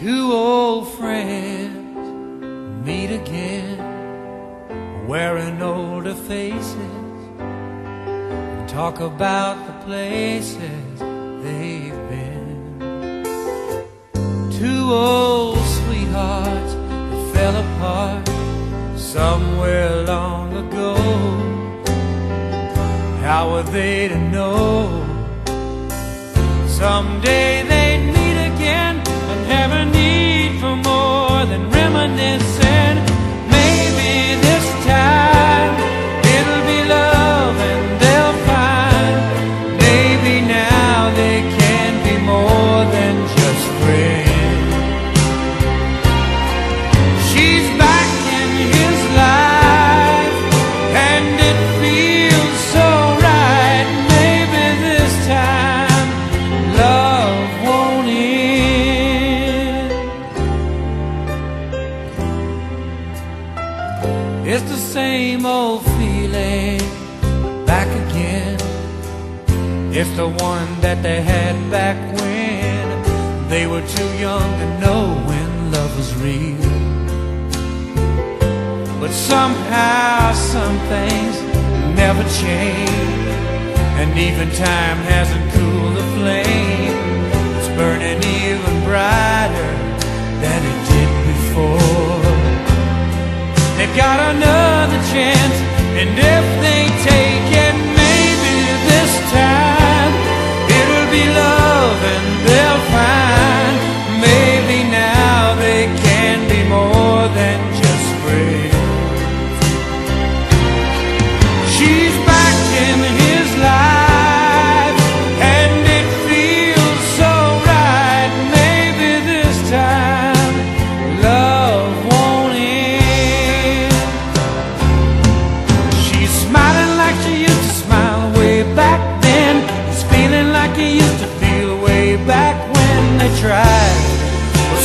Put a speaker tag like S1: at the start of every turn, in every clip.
S1: Two old friends meet again, wearing older faces, and talk about the places they've been. Two old sweethearts fell apart somewhere long ago. How were they to know? Someday they'd It's the same old feeling back again. It's the one that they had back when they were too young to know when love was real. But somehow some things never change And even time hasn't cooled the flame And if they take it, maybe this time it'll be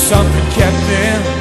S1: something kept me.